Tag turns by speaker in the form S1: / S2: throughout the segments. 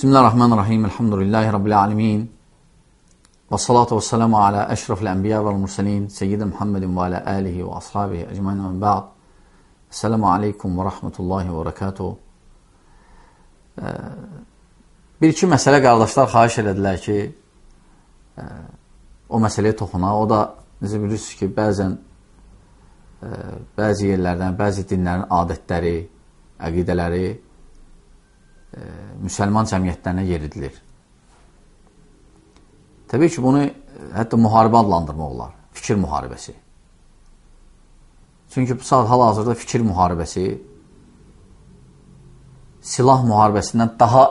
S1: Bismillahirrahmanirrahim. Elhamdülillahi Rabbil alemin. Və salatu və selamu alə əşrafil ənbiya və mursalin, seyyidi Muhammedin və alə əlihi və ashabihi əcmain və bə'd. Esselamu aleykum və rahmetullahi və barakatuhu. Bir-iki məsələ qardaşlar xahiş elədilər ki, ə, o məsələyə toxunaq. O da, necə bilirsiniz ki, bəzən ə, bəzi yerlərdən, bəzi dinlərin adətləri, əqidələri müsəlman cəmiyyətlərinə yeridilir. Təbii ki, bunu hətta müharibə adlandırmaq olar. Fikir müharibəsi. Çünki hal-hazırda fikir müharibəsi silah müharibəsindən daha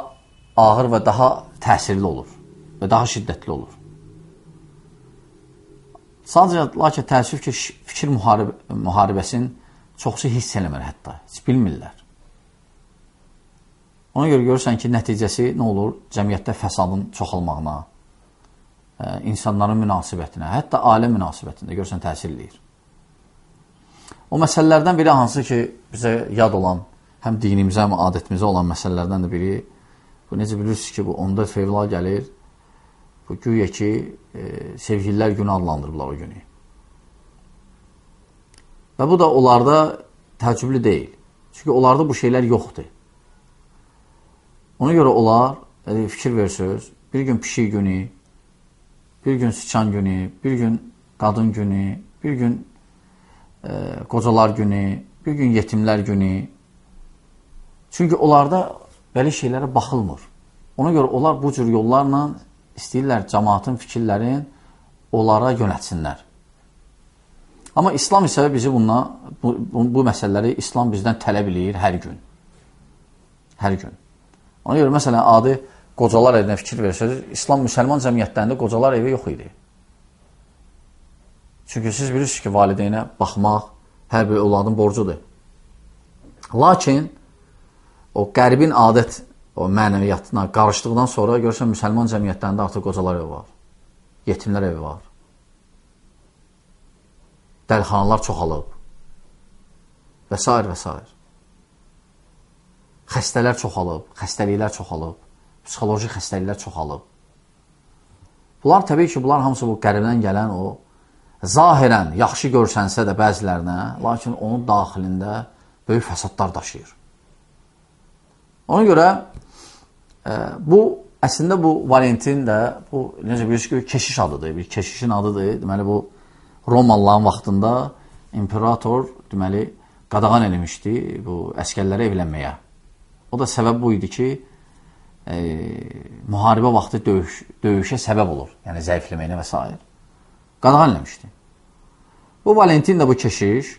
S1: ağır və daha təsirli olur və daha şiddətli olur. Sadəcə, lakin təəssüf ki, fikir müharib müharibəsinin çoxsu hiss eləmir hətta, heç bilmirlər. Ona görə görürsən ki, nəticəsi nə olur? Cəmiyyətdə fəsadın çoxalmağına, insanların münasibətinə, hətta ailə münasibətində görsən təsir eləyir. O məsələlərdən biri hansı ki, bizə yad olan, həm dinimizə, həm adətimizə olan məsələlərdən də biri, bu necə bilirsiniz ki, bu 14 fevral gəlir, bu güya ki, e, sevgililər günü adlandırırlar o günü. Və bu da onlarda təəccüblü deyil. Çünki onlarda bu şeylər yoxdur. Ona görə onlar, e, fikir versiniz, bir gün pişik günü, bir gün sıçan günü, bir gün qadın günü, bir gün e, qocalar günü, bir gün yetimlər günü. Çünki onlarda belə şeylərə baxılmır. Ona görə onlar bu cür yollarla istəyirlər cəmaatın fikirlərin onlara yönətsinlər. Amma İslam isə bizi bununla, bu, bu, bu məsələləri İslam bizdən tələb eləyir hər gün. Hər gün. Ona görə məsələn, adi qocalar evinə fikir versəniz, İslam müsəlman cəmiyyətlərində qocalar evi yox idi. Çünki siz bilirsiniz ki, valideynə baxmaq hər bir övladın borcudur. Lakin o qərbin adət o mənəviyyatına qarışdıqdan sonra görsən müsəlman cəmiyyətlərində artıq qocalar evi var. Yetimlər evi var. Dəlxanalar çoxalıb. Və s. və s. Xəstələr çoxalıb, xəstəliklər çoxalıb psixoloji xəstəliklər çoxalıb. Bunlar təbii ki, bunlar hamısı bu qərbdən gələn o zahirən yaxşı görsənsə də bəzilərinə, lakin onun daxilində böyük fəsadlar daşıyır. Ona görə e, bu əslində bu Valentin də bu necə bilirsiniz ki, keşiş adıdır, bir keşişin adıdır. Deməli bu Romalıların vaxtında imperator deməli qadağan eləmişdi bu əskərlərə evlənməyə. O da səbəb bu idi ki, e, müharibə vaxtı döyüş, döyüşə səbəb olur. Yəni zəifləməyinə və s. Qadağan eləmişdi. Bu Valentin də bu keşiş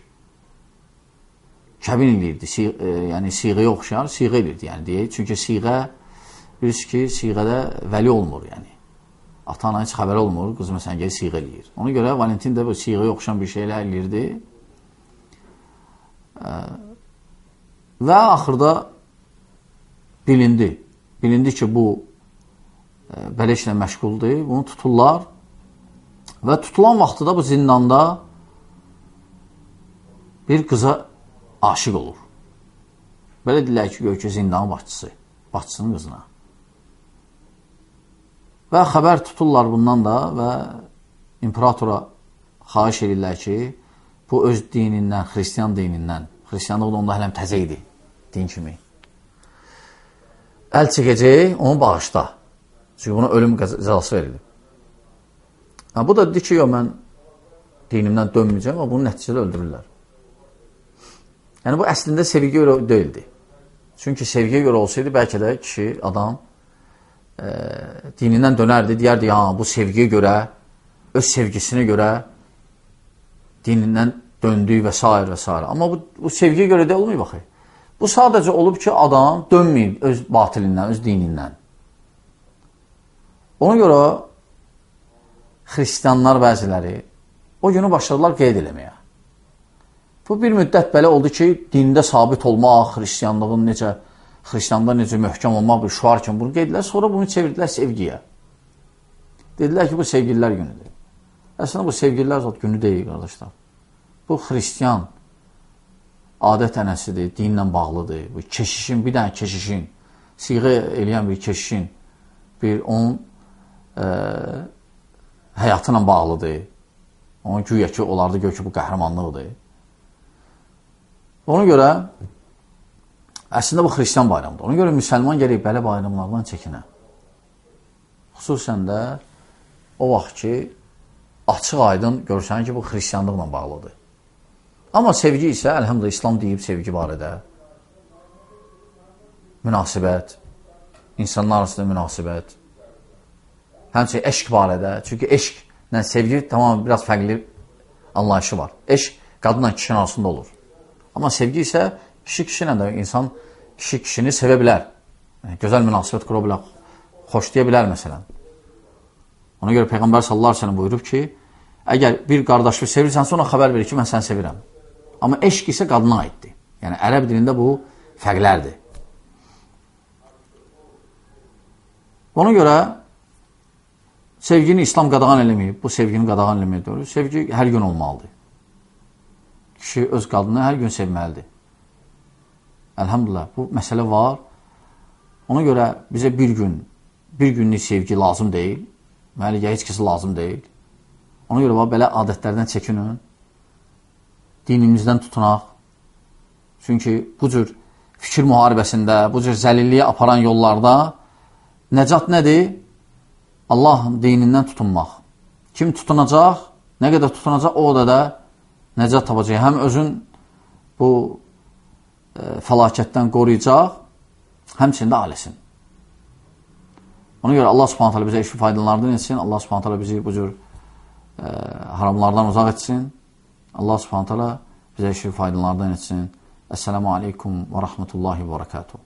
S1: kəbin eləyirdi. Si e, yəni siğəyə oxşar, siğə eləyirdi. Yəni deyək. Çünki siğə bilirsiniz ki, siğədə vəli olmur, yəni. Ata-ana heç xəbər olmur, qız məsələn gəlir siğə eləyir. Ona görə Valentin də bu siğəyə oxşan bir şeylə eləyirdi. E, və axırda bilindi bilindi ki, bu e, belə işlə məşğuldur, bunu tuturlar və tutulan vaxtı da bu zindanda bir qıza aşıq olur. Belə deyirlər ki, gör ki, zindanın başçısı, başçısının qızına. Və xəbər tuturlar bundan da və imperatora xahiş edirlər ki, bu öz dinindən, xristiyan dinindən, xristiyanlıq da onda hələm təzə idi, din kimi əl çəkəcək, onu bağışla. Çünki buna ölüm cəzası verilib. Ha, bu da dedi ki, yox, mən dinimdən dönməyəcəm, amma bunu nəticədə öldürürlər. Yəni, bu əslində sevgiyə görə deyildi. Çünki sevgiyə görə olsaydı, bəlkə də kişi, adam e, dinindən dönərdi, deyərdi, ya, bu sevgiyə görə, öz sevgisinə görə dinindən döndü və s. və s. Amma bu, bu sevgiyə görə də olmuyor, baxı. Bu sadəcə olub ki, adam dönməyib öz batilindən, öz dinindən. Ona görə xristianlar bəziləri o günü başladılar qeyd eləməyə. Bu bir müddət belə oldu ki, dində sabit olmaq, xristianlığın necə, xristianlar necə möhkəm olmaq bir şuar kimi bunu qeydlər, sonra bunu çevirdilər sevgiyə. Dedilər ki, bu sevgililər günüdür. Əslində bu sevgililər zat günü deyil, qardaşlar. Bu xristian adət ənəsidir, dinlə bağlıdır. Bu keşişin, bir dənə keşişin siğə eləyən bir keşişin bir onun e, həyatı ilə bağlıdır. Onun güya ki, onlarda gör ki, bu qəhrəmanlıqdır. Ona görə əslində bu xristiyan bayramıdır. Ona görə müsəlman gələk belə bayramlardan çəkinə. Xüsusən də o vaxt ki, açıq aydın görsən ki, bu xristiyanlıqla bağlıdır. Amma sevgi isə, əlhəmdə İslam deyib sevgi barədə. Münasibət, insanlar arasında münasibət. Həmçinin eşq barədə. Çünki eşqlə sevgi tamam biraz fərqli anlayışı var. Eşq qadınla kişinin arasında olur. Amma sevgi isə kişi kişi ilə də insan kişi kişini sevə bilər. Yəni, gözəl münasibət qura bilər, xoşlaya bilər məsələn. Ona görə Peyğəmbər sallallahu əleyhi və səlləm buyurub ki, əgər bir qardaşı sevirsənsə ona xəbər ver ki, mən səni sevirəm. Amma eşq isə qadına aiddir. Yəni ərəb dilində bu fərqlərdir. Ona görə sevgini İslam qadağan eləməyib, bu sevgini qadağan eləməyib. Sevgi hər gün olmalıdır. Kişi öz qadını hər gün sevməlidir. Əlhamdülillah, bu məsələ var. Ona görə bizə bir gün, bir günlük sevgi lazım deyil. Müəlligə heç kəsə lazım deyil. Ona görə belə adətlərdən çəkinin. Dinimizdən tutunaq. Çünki bu cür fikir müharibəsində, bu cür zəlilliyə aparan yollarda nəcat nədir? Allahın dinindən tutunmaq. Kim tutunacaq, nə qədər tutunacaq, o da da nəcat tapacaq. Həm özün bu e, fəlakətdən qoruyacaq, həmçində ailəsin. Ona görə Allah subhanət hələ bizə işi faydalardan etsin. Allah subhanət hələ bizi bu cür e, haramlardan uzaq etsin. Allah subhanət hələ bizə işi faydalardan etsin. Əssəlamu aleykum və rəhmətullahi və rəkatuhu.